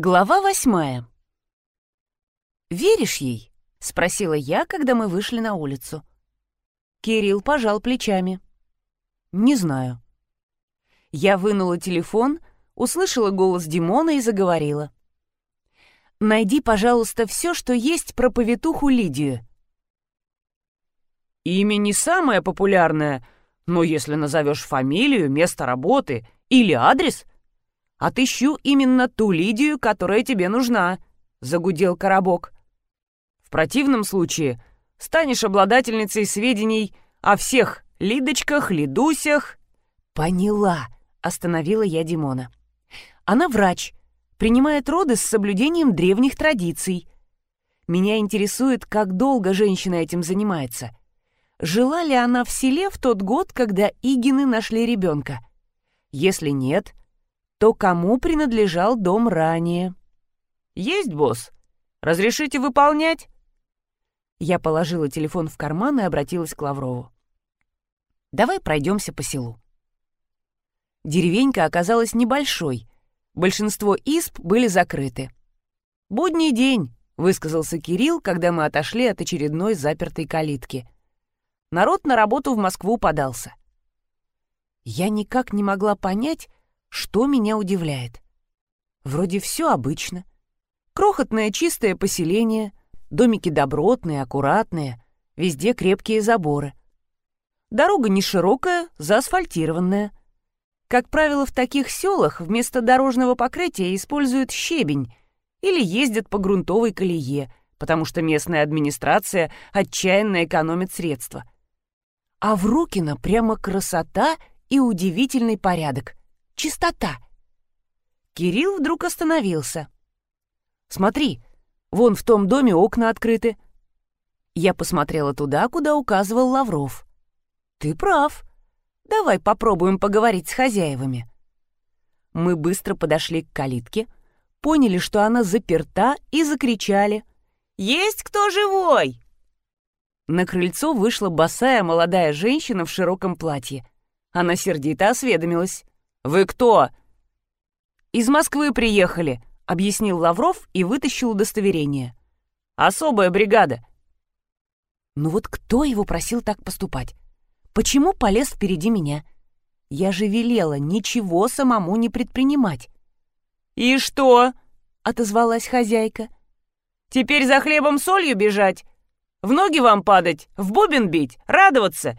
Глава восьмая. «Веришь ей?» — спросила я, когда мы вышли на улицу. Кирилл пожал плечами. «Не знаю». Я вынула телефон, услышала голос Димона и заговорила. «Найди, пожалуйста, все, что есть про повитуху Лидию». «Имя не самое популярное, но если назовешь фамилию, место работы или адрес, Отыщу именно ту Лидию, которая тебе нужна», — загудел коробок. «В противном случае станешь обладательницей сведений о всех Лидочках, Лидусях». «Поняла», — остановила я Димона. «Она врач, принимает роды с соблюдением древних традиций. Меня интересует, как долго женщина этим занимается. Жила ли она в селе в тот год, когда Игины нашли ребенка? Если нет, то кому принадлежал дом ранее. «Есть, босс. Разрешите выполнять?» Я положила телефон в карман и обратилась к Лаврову. «Давай пройдемся по селу». Деревенька оказалась небольшой. Большинство исп были закрыты. «Будний день», — высказался Кирилл, когда мы отошли от очередной запертой калитки. Народ на работу в Москву подался. Я никак не могла понять, что меня удивляет? Вроде все обычно. Крохотное чистое поселение, домики добротные, аккуратные, везде крепкие заборы. Дорога не широкая, заасфальтированная. Как правило, в таких селах вместо дорожного покрытия используют щебень или ездят по грунтовой колее, потому что местная администрация отчаянно экономит средства. А в Рукино прямо красота и удивительный порядок чистота. Кирилл вдруг остановился. «Смотри, вон в том доме окна открыты». Я посмотрела туда, куда указывал Лавров. «Ты прав. Давай попробуем поговорить с хозяевами». Мы быстро подошли к калитке, поняли, что она заперта, и закричали. «Есть кто живой?» На крыльцо вышла босая молодая женщина в широком платье. Она сердито осведомилась. «Вы кто?» «Из Москвы приехали», — объяснил Лавров и вытащил удостоверение. «Особая бригада». Ну вот кто его просил так поступать? Почему полез впереди меня? Я же велела ничего самому не предпринимать. «И что?» — отозвалась хозяйка. «Теперь за хлебом солью бежать? В ноги вам падать? В бубен бить? Радоваться?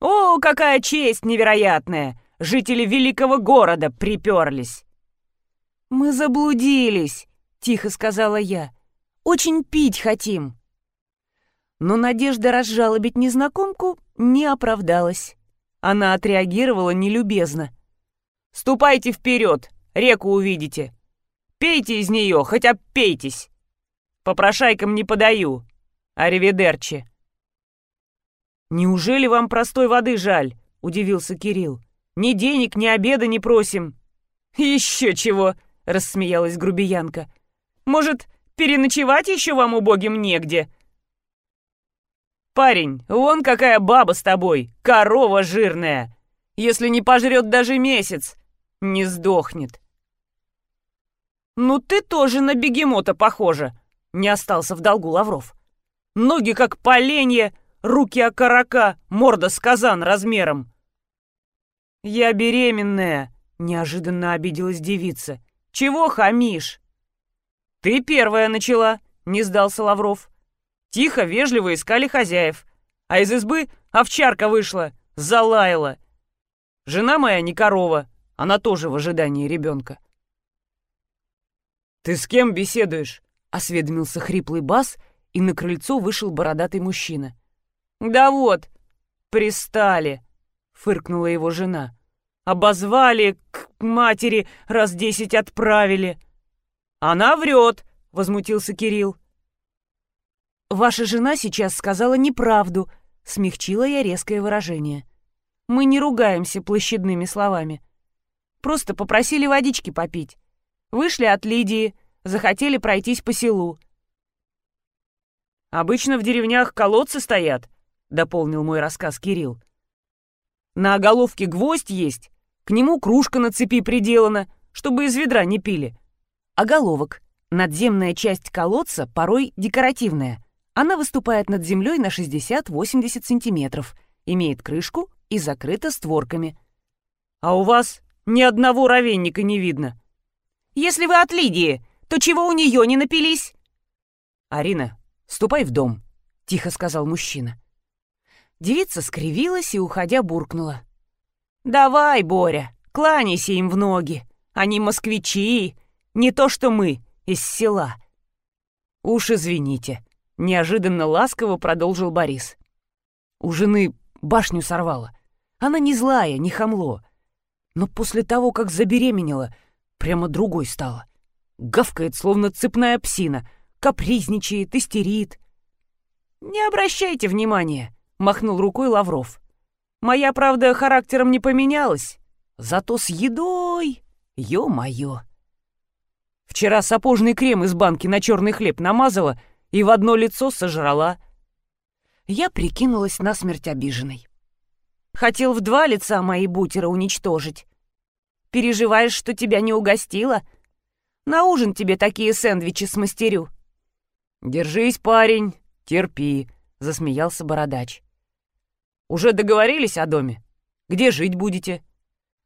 О, какая честь невероятная! Жители великого города приперлись!» «Мы заблудились», — тихо сказала я. «Очень пить хотим». Но надежда разжалобить незнакомку не оправдалась. Она отреагировала нелюбезно. «Ступайте вперед, реку увидите. Пейте из нее, хоть опейтесь. Попрошайкам не подаю. Аривидерчи». «Неужели вам простой воды жаль?» — удивился Кирилл. Ни денег, ни обеда не просим». «Еще чего!» — рассмеялась грубиянка. «Может, переночевать еще вам убогим негде?» «Парень, вон какая баба с тобой, корова жирная! Если не пожрет даже месяц, не сдохнет!» «Ну ты тоже на бегемота похожа!» — не остался в долгу Лавров. «Ноги как поленья, руки окорока, морда с казан размером. «Я беременная!» — неожиданно обиделась девица. «Чего хамишь?» «Ты первая начала!» — не сдался Лавров. Тихо, вежливо искали хозяев. А из избы овчарка вышла, залаяла. Жена моя не корова, она тоже в ожидании ребенка. «Ты с кем беседуешь?» — осведомился хриплый бас, и на крыльцо вышел бородатый мужчина. «Да вот, пристали!» фыркнула его жена. «Обозвали к матери, раз десять отправили». «Она врет», — возмутился Кирилл. «Ваша жена сейчас сказала неправду», — смягчила я резкое выражение. «Мы не ругаемся площадными словами. Просто попросили водички попить. Вышли от Лидии, захотели пройтись по селу». «Обычно в деревнях колодцы стоят», — дополнил мой рассказ Кирилл. На оголовке гвоздь есть, к нему кружка на цепи приделана, чтобы из ведра не пили. Оголовок. Надземная часть колодца порой декоративная. Она выступает над землей на 60-80 сантиметров, имеет крышку и закрыта створками. «А у вас ни одного ровенника не видно». «Если вы от Лидии, то чего у нее не напились?» «Арина, ступай в дом», — тихо сказал мужчина. Девица скривилась и, уходя, буркнула. «Давай, Боря, кланяйся им в ноги. Они москвичи, не то что мы, из села». «Уж извините», — неожиданно ласково продолжил Борис. «У жены башню сорвала. Она не злая, не хамло. Но после того, как забеременела, прямо другой стала. Гавкает, словно цепная псина, капризничает, истерит». «Не обращайте внимания», — махнул рукой Лавров. «Моя, правда, характером не поменялась, зато с едой, ё-моё». Вчера сапожный крем из банки на черный хлеб намазала и в одно лицо сожрала. Я прикинулась насмерть обиженной. Хотел в два лица мои бутера уничтожить. Переживаешь, что тебя не угостила? На ужин тебе такие сэндвичи смастерю. Держись, парень, терпи, засмеялся бородач. Уже договорились о доме? Где жить будете?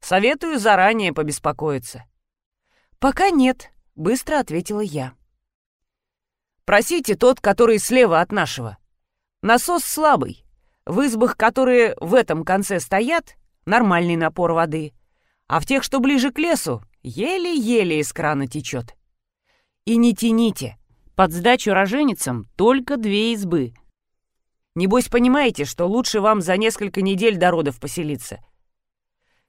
Советую заранее побеспокоиться. Пока нет, быстро ответила я. Просите тот, который слева от нашего. Насос слабый. В избах, которые в этом конце стоят, нормальный напор воды. А в тех, что ближе к лесу, еле-еле из крана течет. И не тяните. Под сдачу роженицам только две избы — Небось, понимаете, что лучше вам за несколько недель до родов поселиться.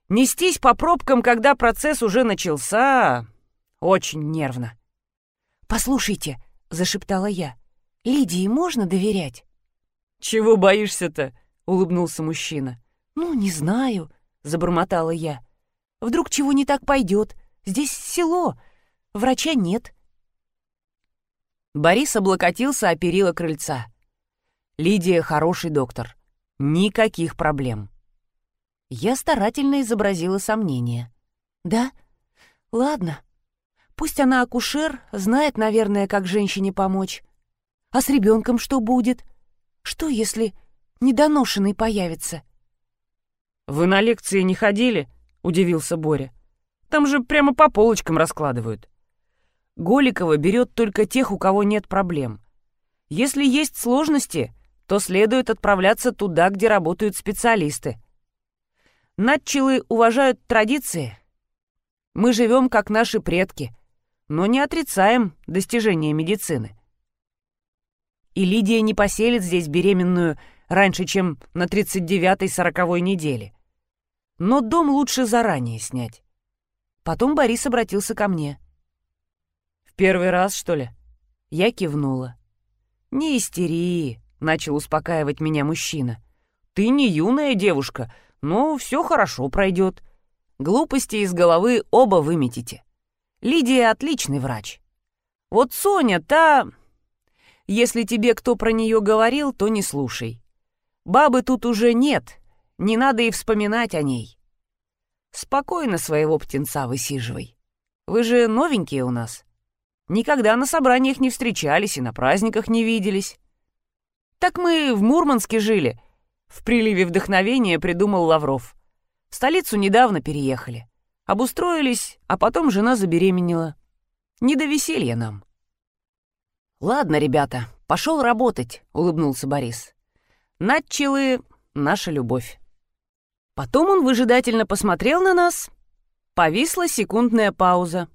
Нестись по пробкам, когда процесс уже начался, очень нервно. «Послушайте», — зашептала я, — «Лидии можно доверять?» «Чего боишься-то?» — улыбнулся мужчина. «Ну, не знаю», — забормотала я. «Вдруг чего не так пойдет? Здесь село, врача нет». Борис облокотился о перила крыльца. Лидия хороший доктор. Никаких проблем. Я старательно изобразила сомнение. Да? Ладно. Пусть она акушер, знает, наверное, как женщине помочь. А с ребенком что будет? Что, если недоношенный появится? «Вы на лекции не ходили?» — удивился Боря. «Там же прямо по полочкам раскладывают. Голикова берет только тех, у кого нет проблем. Если есть сложности, то следует отправляться туда, где работают специалисты. Натчелы уважают традиции. Мы живем, как наши предки, но не отрицаем достижения медицины. И Лидия не поселит здесь беременную раньше, чем на 39-40 неделе. Но дом лучше заранее снять. Потом Борис обратился ко мне. «В первый раз, что ли?» Я кивнула. «Не истерии. — начал успокаивать меня мужчина. «Ты не юная девушка, но все хорошо пройдет. Глупости из головы оба выметите. Лидия отличный врач. Вот Соня, та... Если тебе кто про нее говорил, то не слушай. Бабы тут уже нет, не надо и вспоминать о ней. Спокойно своего птенца высиживай. Вы же новенькие у нас. Никогда на собраниях не встречались и на праздниках не виделись. Так мы в Мурманске жили. В приливе вдохновения придумал Лавров. В столицу недавно переехали. Обустроились, а потом жена забеременела. Не до веселья нам. «Ладно, ребята, пошел работать», — улыбнулся Борис. «Натчелы — наша любовь». Потом он выжидательно посмотрел на нас. Повисла секундная пауза.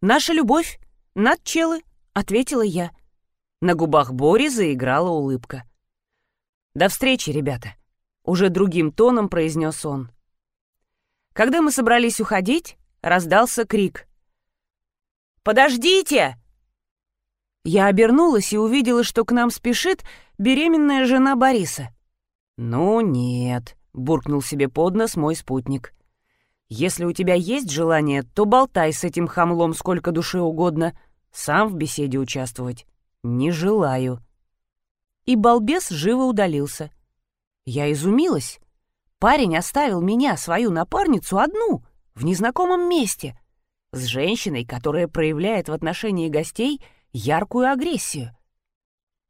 «Наша любовь, Натчелы», — ответила я. На губах Бори заиграла улыбка. «До встречи, ребята», — уже другим тоном произнес он. Когда мы собрались уходить, раздался крик. «Подождите!» Я обернулась и увидела, что к нам спешит беременная жена Бориса. «Ну нет», — буркнул себе под нос мой спутник. «Если у тебя есть желание, то болтай с этим хамлом сколько душе угодно, сам в беседе участвовать. «Не желаю». И балбес живо удалился. Я изумилась. Парень оставил меня, свою напарницу, одну, в незнакомом месте. с женщиной, которая проявляет в отношении гостей яркую агрессию.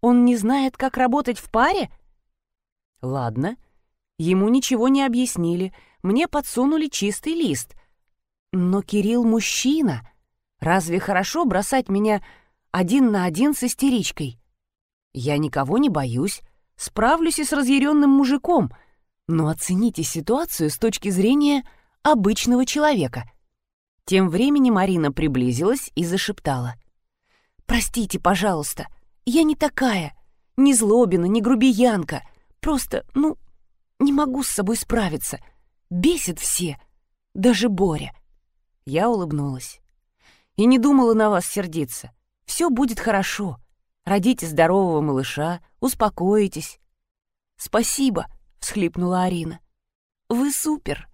Он не знает, как работать в паре? Ладно, ему ничего не объяснили, мне подсунули чистый лист. Но Кирилл мужчина. Разве хорошо бросать меня один на один с истеричкой? Я никого не боюсь, справлюсь и с разъяренным мужиком, но оцените ситуацию с точки зрения обычного человека. Тем временем Марина приблизилась и зашептала. «Простите, пожалуйста, я не такая, не злобина, не грубиянка, просто, ну, не могу с собой справиться. Бесит все, даже Боря». Я улыбнулась. «И не думала на вас сердиться. Все будет хорошо. Родите здорового малыша, успокоитесь». «Спасибо», — всхлипнула Арина. «Вы супер!»